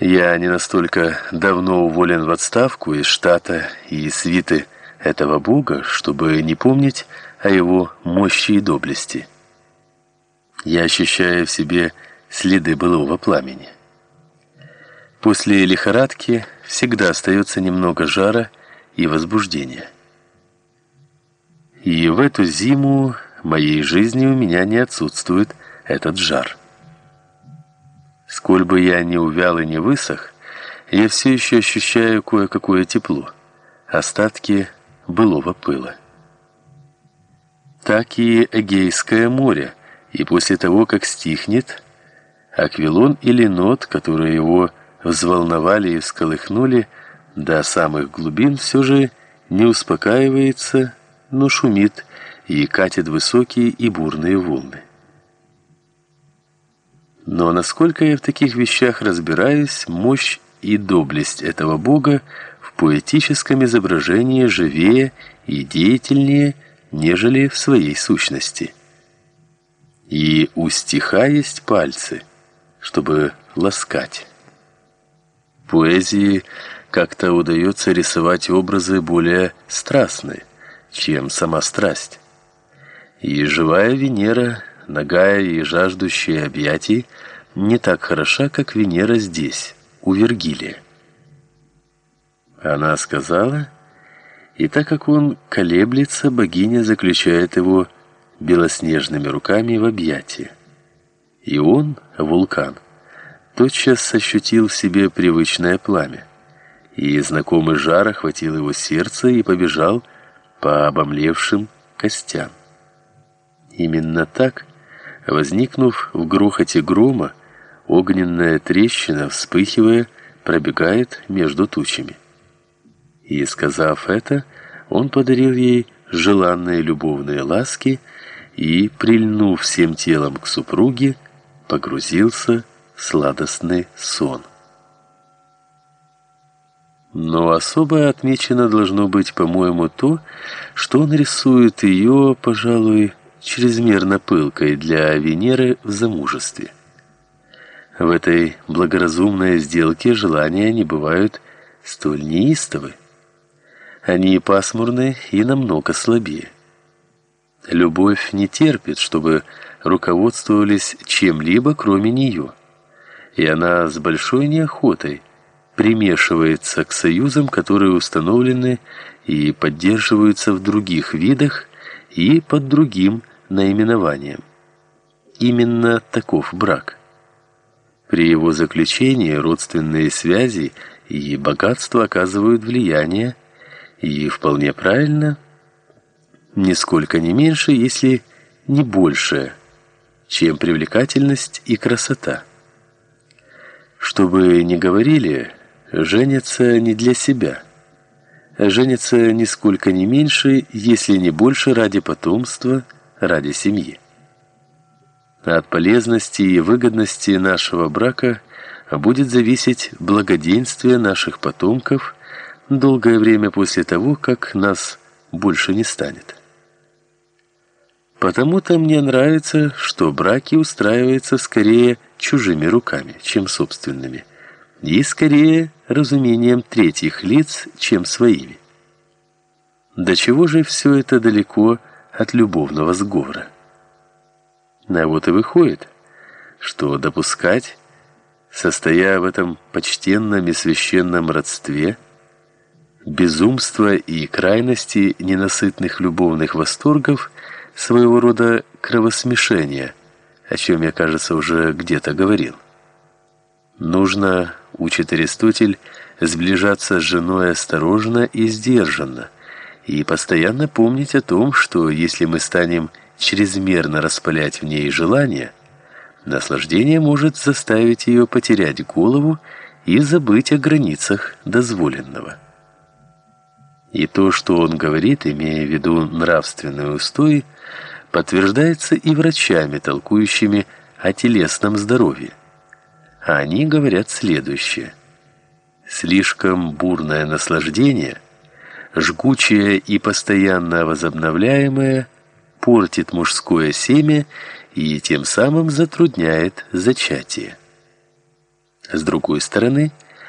Я не настолько давно уволен в отставку из штата и свиты этого бога, чтобы не помнить о его мощи и доблести. Я ощущаю в себе следы былого пламени. После лихорадки всегда остается немного жара и возбуждения. И в эту зиму моей жизни у меня не отсутствует этот жар. Сколь бы я ни увял и не высох, я все еще ощущаю кое-какое тепло, остатки былого пыла. Так и Эгейское море, и после того, как стихнет, Аквилон или Нот, которые его взволновали и всколыхнули до самых глубин, все же не успокаивается, но шумит и катит высокие и бурные волны. Но насколько я в таких вещах разбираюсь, мощь и доблесть этого бога в поэтическом изображении живее и деятельнее, нежели в своей сущности. И у стиха есть пальцы, чтобы ласкать. Поэзии как-то удается рисовать образы более страстные, чем сама страсть. И живая Венера – нагая и жаждущая объятий, не так хороша, как Венера здесь, у Вергилия. Она сказала, и так как он колеблется, богиня заключает его белоснежными руками в объятия. И он, вулкан, тотчас ощутил в себе привычное пламя, и знакомый жар охватил его сердце и побежал по обомлевшим костям. Именно так Возникнув в грохоте грома, огненная трещина, вспыхивая, пробегает между тучами. И, сказав это, он подарил ей желанные любовные ласки и, прильнув всем телом к супруге, погрузился в сладостный сон. Но особо отмечено должно быть, по-моему, то, что он рисует ее, пожалуй, чрезмерно пылкой для Венеры в замужестве. В этой благоразумной сделке желания не бывают столь неистовы. Они пасмурны и намного слабее. Любовь не терпит, чтобы руководствовались чем-либо, кроме нее. И она с большой неохотой примешивается к союзам, которые установлены и поддерживаются в других видах и под другим наименованием. Именно таков брак. При его заключении родственные связи и богатство оказывают влияние, и вполне правильно, нисколько не меньше, если не больше, чем привлекательность и красота. Что бы ни говорили, женятся не для себя. Женятся нисколько не меньше, если не больше ради потомства, ради семьи. От полезности и выгодности нашего брака будет зависеть благоденствие наших потомков долгое время после того, как нас больше не станет. Потому-то мне нравится, что браки устраиваются скорее чужими руками, чем собственными, и скорее разумением третьих лиц, чем своими. До чего же все это далеко от любовного сговора. А вот и выходит, что допускать, состоя в этом почтенном и священном родстве, безумство и крайности ненасытных любовных восторгов своего рода кровосмешение, о чем я, кажется, уже где-то говорил. Нужно, учит Аристотель, сближаться с женой осторожно и сдержанно, и постоянно помнить о том, что если мы станем чрезмерно распалять в ней желание, наслаждение может заставить ее потерять голову и забыть о границах дозволенного. И то, что он говорит, имея в виду нравственные устои, подтверждается и врачами, толкующими о телесном здоровье. А они говорят следующее: слишком бурное наслаждение жгучее и постоянно возобновляемое, портит мужское семя и тем самым затрудняет зачатие. С другой стороны,